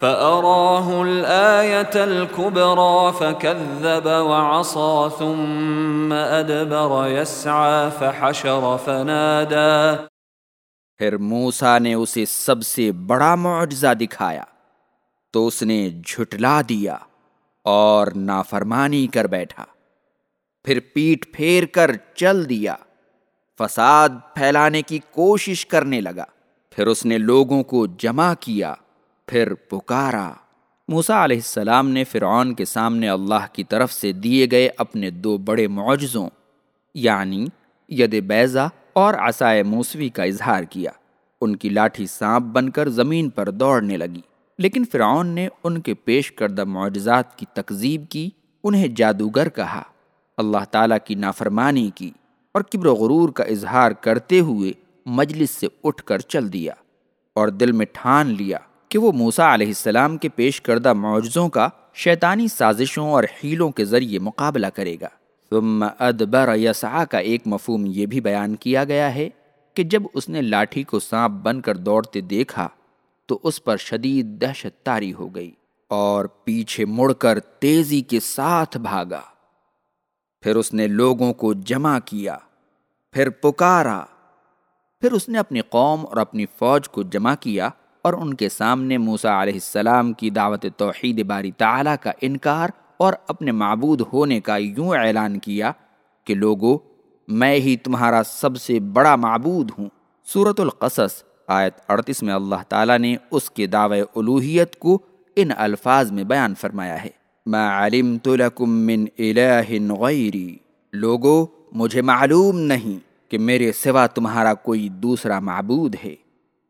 فأراه الآية الكبرى فكذب وعصى ثم أدبر يسعى فحشر فنادى. پھر موسا نے اسے سب سے بڑا معجزہ دکھایا، تو اس نے جھٹلا دیا اور نافرمانی کر بیٹھا، پھر پیٹ پھیر کر چل دیا، فساد پھیلانے کی کوشش کرنے لگا، پھر اس نے لوگوں کو جمع کیا پھر پکارا۔ موسا علیہ السلام نے فرعون کے سامنے اللہ کی طرف سے دیے گئے اپنے دو بڑے معجزوں یعنی ید بیضا اور عصائے موسوی کا اظہار کیا۔ ان کی لاٹھی سانپ بن کر زمین پر دوڑنے لگی۔ لیکن فرعون نے ان کے پیش کردہ معجزات کی تکذیب کی، انہیں جادوگر کہا۔ اللہ تعالیٰ کی نافرمانی کی اور کبر و غرور کا اظہار کرتے ہوئے مجلس سے اٹھ کر چل دیا اور دل میں ٹھان لیا۔ کہ وہ موسا علیہ السلام کے پیش کردہ معجزوں کا شیطانی سازشوں اور حیلوں کے ذریعے مقابلہ کرے گا۔ ثم ادبر یسعا کا ایک مفہوم یہ بھی بیان کیا گیا ہے کہ جب اس نے لاٹھی کو سانپ بن کر دوڑتے دیکھا تو اس پر شدید دہشت تاری ہو گئی اور پیچھے مڑ کر تیزی کے ساتھ بھاگا۔ پھر اس نے لوگوں کو جمع کیا، پھر پکارا، پھر اس نے اپنی قوم اور اپنی فوج کو جمع کیا۔ اور ان کے سامنے موسا علیہ السلام کی دعوت توحید باری تعالیٰ کا انکار اور اپنے معبود ہونے کا یوں اعلان کیا کہ لوگو، میں ہی تمہارا سب سے بڑا معبود ہوں۔ صورت القصص، آیت اڑتیس میں اللہ تعالیٰ نے اس کے دعوی الوحیت کو ان الفاظ میں بیان فرمایا ہے۔ ما علمت لکم من الہ غیری لوگو، مجھے معلوم نہیں کہ میرے سوا تمہارا کوئی دوسرا معبود ہے۔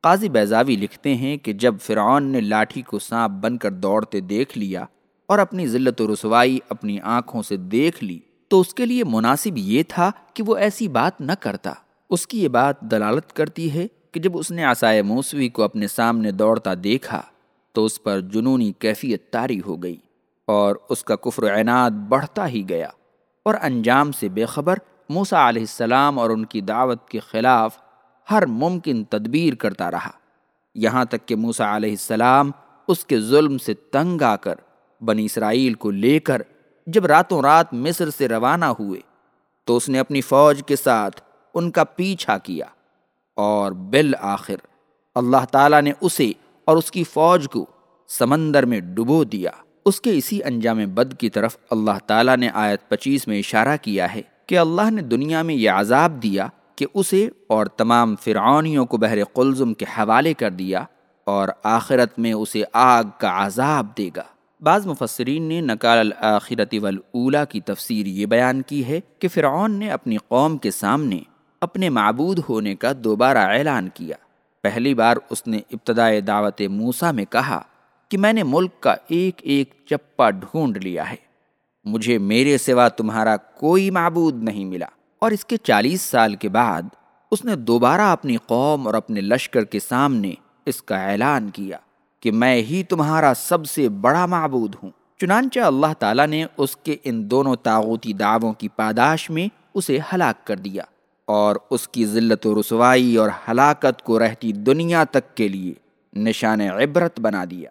قاضی بیزاوی لکھتے ہیں کہ جب فرعون نے لاٹھی کو سانپ بن کر دوڑتے دیکھ لیا اور اپنی ذلت و رسوائی اپنی آنکھوں سے دیکھ لی، تو اس کے لیے مناسب یہ تھا کہ وہ ایسی بات نہ کرتا۔ اس کی یہ بات دلالت کرتی ہے کہ جب اس نے عصائے موسوی کو اپنے سامنے دوڑتا دیکھا، تو اس پر جنونی کیفیت تاری ہو گئی اور اس کا کفر عناد بڑھتا ہی گیا۔ اور انجام سے بے خبر موسا علیہ السلام اور ان کی دعوت کے خلاف ہر ممکن تدبیر کرتا رہا۔ یہاں تک کہ موسا علیہ السلام اس کے ظلم سے تنگ آ کر بنی اسرائیل کو لے کر جب راتوں رات مصر سے روانہ ہوئے تو اس نے اپنی فوج کے ساتھ ان کا پیچھا کیا اور بالآخر اللہ تعالیٰ نے اسے اور اس کی فوج کو سمندر میں ڈبو دیا۔ اس کے اسی انجام بد کی طرف اللہ تعالیٰ نے آیت پچیس میں اشارہ کیا ہے کہ اللہ نے دنیا میں یہ عذاب دیا کہ اسے اور تمام فرعونیوں کو بحر قلزم کے حوالے کر دیا اور آخرت میں اسے آگ کا عذاب دے گا۔ بعض مفسرین نے نکال الآخرت والا کی تفسیر یہ بیان کی ہے کہ فرعون نے اپنی قوم کے سامنے اپنے معبود ہونے کا دوبارہ اعلان کیا۔ پہلی بار اس نے ابتدائے دعوت موسا میں کہا کہ میں نے ملک کا ایک ایک چپا ڈھونڈ لیا ہے۔ مجھے میرے سوا تمہارا کوئی معبود نہیں ملا۔ اور اس کے چالیس سال کے بعد اس نے دوبارہ اپنی قوم اور اپنے لشکر کے سامنے اس کا اعلان کیا کہ میں ہی تمہارا سب سے بڑا معبود ہوں۔ چنانچہ اللہ تعالیٰ نے اس کے ان دونوں تاغوتی دعووں کی پاداش میں اسے ہلاک کر دیا اور اس کی ذلت و رسوائی اور ہلاکت کو رہتی دنیا تک کے لیے نشان عبرت بنا دیا۔